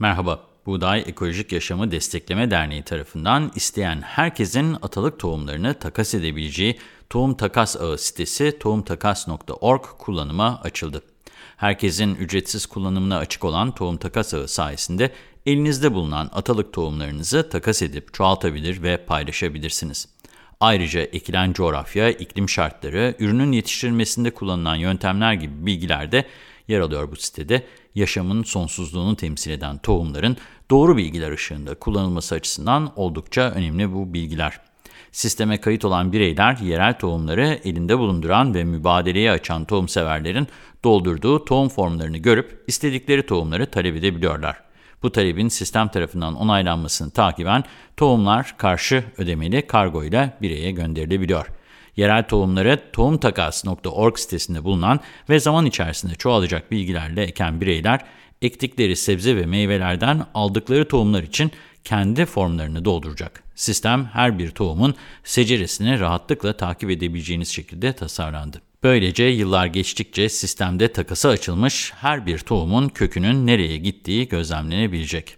Merhaba, Buğday Ekolojik Yaşamı Destekleme Derneği tarafından isteyen herkesin atalık tohumlarını takas edebileceği Tohum Takas Ağı sitesi tohumtakas.org kullanıma açıldı. Herkesin ücretsiz kullanımına açık olan Tohum Takas Ağı sayesinde elinizde bulunan atalık tohumlarınızı takas edip çoğaltabilir ve paylaşabilirsiniz. Ayrıca ekilen coğrafya, iklim şartları, ürünün yetiştirilmesinde kullanılan yöntemler gibi bilgiler de yer alıyor bu sitede. Yaşamın sonsuzluğunu temsil eden tohumların doğru bilgiler ışığında kullanılması açısından oldukça önemli bu bilgiler. Sisteme kayıt olan bireyler yerel tohumları elinde bulunduran ve mübadeleye açan tohum severlerin doldurduğu tohum formlarını görüp istedikleri tohumları talep edebiliyorlar. Bu talebin sistem tarafından onaylanmasını takiben tohumlar karşı ödemeli kargo ile bireye gönderilebiliyor. Yerel tohumları tohumtakas.org sitesinde bulunan ve zaman içerisinde çoğalacak bilgilerle eken bireyler, ektikleri sebze ve meyvelerden aldıkları tohumlar için kendi formlarını dolduracak. Sistem her bir tohumun seceresini rahatlıkla takip edebileceğiniz şekilde tasarlandı. Böylece yıllar geçtikçe sistemde takası açılmış her bir tohumun kökünün nereye gittiği gözlemlenebilecek.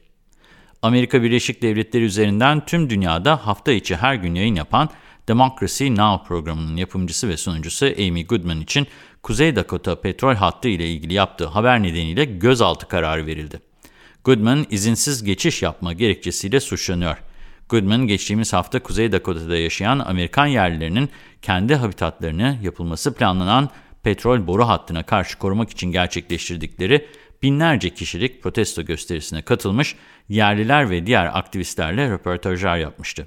Amerika Birleşik Devletleri üzerinden tüm dünyada hafta içi her gün yayın yapan Democracy Now! programının yapımcısı ve sunucusu Amy Goodman için Kuzey Dakota petrol hattı ile ilgili yaptığı haber nedeniyle gözaltı kararı verildi. Goodman izinsiz geçiş yapma gerekçesiyle suçlanıyor. Goodman geçtiğimiz hafta Kuzey Dakota'da yaşayan Amerikan yerlilerinin kendi habitatlarını yapılması planlanan petrol boru hattına karşı korumak için gerçekleştirdikleri binlerce kişilik protesto gösterisine katılmış yerliler ve diğer aktivistlerle röportajlar yapmıştı.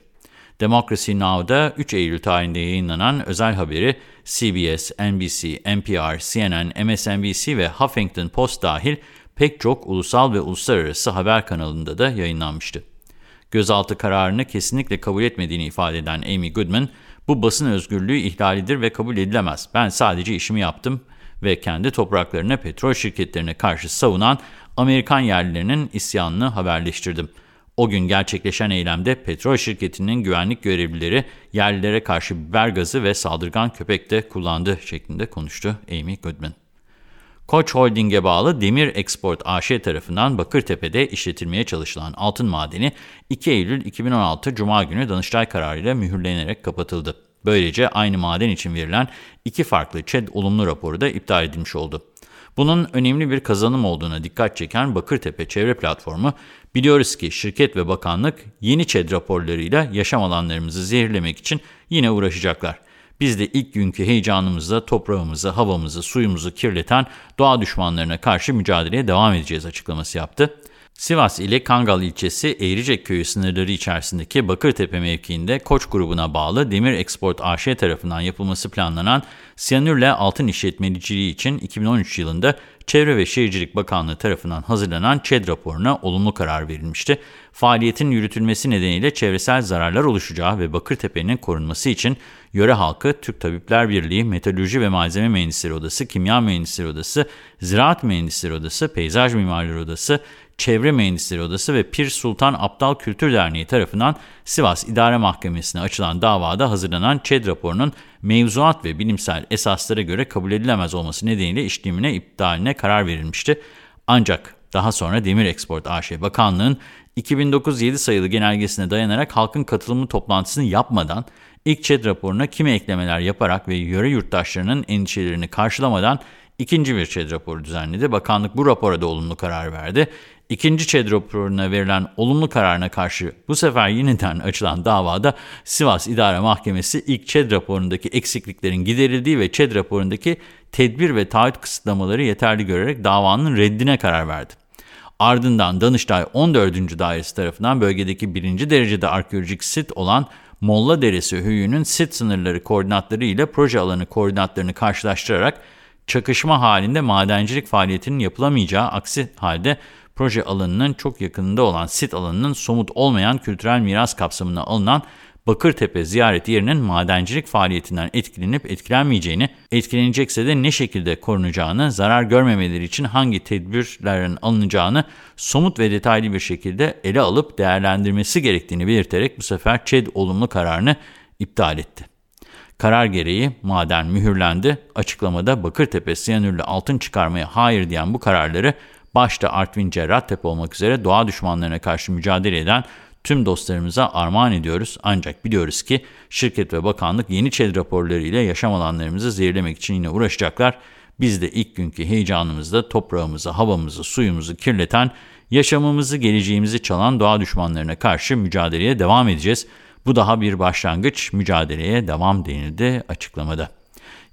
Democracy Now'da 3 Eylül tarihinde yayınlanan özel haberi CBS, NBC, NPR, CNN, MSNBC ve Huffington Post dahil pek çok ulusal ve uluslararası haber kanalında da yayınlanmıştı. Gözaltı kararını kesinlikle kabul etmediğini ifade eden Amy Goodman, bu basın özgürlüğü ihlalidir ve kabul edilemez. Ben sadece işimi yaptım ve kendi topraklarına petrol şirketlerine karşı savunan Amerikan yerlilerinin isyanını haberleştirdim. O gün gerçekleşen eylemde petrol şirketinin güvenlik görevlileri yerlilere karşı biber gazı ve saldırgan köpek de kullandı şeklinde konuştu Amy Goodman. Koç Holding'e bağlı Demir Export AŞ tarafından Bakırtepe'de işletilmeye çalışılan altın madeni 2 Eylül 2016 Cuma günü Danıştay kararıyla mühürlenerek kapatıldı. Böylece aynı maden için verilen iki farklı ÇED olumlu raporu da iptal edilmiş oldu. Bunun önemli bir kazanım olduğuna dikkat çeken Bakırtepe Çevre Platformu, biliyoruz ki şirket ve bakanlık yeni ÇED raporlarıyla yaşam alanlarımızı zehirlemek için yine uğraşacaklar. Biz de ilk günkü heyecanımızla toprağımızı, havamızı, suyumuzu kirleten doğa düşmanlarına karşı mücadeleye devam edeceğiz açıklaması yaptı. Sivas ile Kangal ilçesi Eğricek köyü sınırları içerisindeki Bakırtepe mevkiinde Koç grubuna bağlı Demir Export AŞ tarafından yapılması planlanan siyanürle altın işletmeciliği için 2013 yılında Çevre ve Şehircilik Bakanlığı tarafından hazırlanan ÇED raporuna olumlu karar verilmişti. Faaliyetin yürütülmesi nedeniyle çevresel zararlar oluşacağı ve Bakırtepe'nin korunması için yöre halkı, Türk Tabipler Birliği, Metalürji ve Malzeme Mühendisleri Odası, Kimya Mühendisleri Odası, Ziraat Mühendisleri Odası, Peyzaj Mimarları Odası, Çevre Mühendisleri Odası ve Pir Sultan Abdal Kültür Derneği tarafından Sivas İdare Mahkemesi'ne açılan davada hazırlanan ÇED raporunun mevzuat ve bilimsel esaslara göre kabul edilemez olması nedeniyle işlemine iptaline karar verilmişti. Ancak daha sonra Demir Export AŞ Bakanlığı'nın 2009-7 sayılı genelgesine dayanarak halkın katılımı toplantısını yapmadan, ilk ÇED raporuna kimi eklemeler yaparak ve yöre yurttaşlarının endişelerini karşılamadan ikinci bir ÇED raporu düzenledi. Bakanlık bu rapora da olumlu karar verdi. İkinci ÇED raporuna verilen olumlu kararına karşı bu sefer yeniden açılan davada Sivas İdare Mahkemesi ilk ÇED raporundaki eksikliklerin giderildiği ve ÇED raporundaki tedbir ve taahhüt kısıtlamaları yeterli görerek davanın reddine karar verdi. Ardından Danıştay 14. Dairesi tarafından bölgedeki birinci derecede arkeolojik sit olan Molla Deresi Höyü'nün sit sınırları koordinatları ile proje alanı koordinatlarını karşılaştırarak çakışma halinde madencilik faaliyetinin yapılamayacağı aksi halde proje alanının çok yakınında olan sit alanının somut olmayan kültürel miras kapsamına alınan Bakırtepe ziyaret yerinin madencilik faaliyetinden etkilenip etkilenmeyeceğini, etkilenecekse de ne şekilde korunacağını, zarar görmemeleri için hangi tedbirlerin alınacağını somut ve detaylı bir şekilde ele alıp değerlendirmesi gerektiğini belirterek bu sefer ÇED olumlu kararını iptal etti. Karar gereği maden mühürlendi. Açıklamada Bakırtepe siyanürlü altın çıkarmaya hayır diyen bu kararları başta Artvin Cerrahtepe olmak üzere doğa düşmanlarına karşı mücadele eden tüm dostlarımıza armağan ediyoruz. Ancak biliyoruz ki şirket ve bakanlık yeni ÇED raporları ile yaşam alanlarımızı zehirlemek için yine uğraşacaklar. Biz de ilk günkü heyecanımızda toprağımızı, havamızı, suyumuzu kirleten, yaşamımızı, geleceğimizi çalan doğa düşmanlarına karşı mücadeleye devam edeceğiz. Bu daha bir başlangıç, mücadeleye devam denildi açıklamada.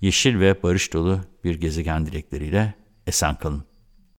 Yeşil ve barış dolu bir gezegen dilekleriyle esen kalın.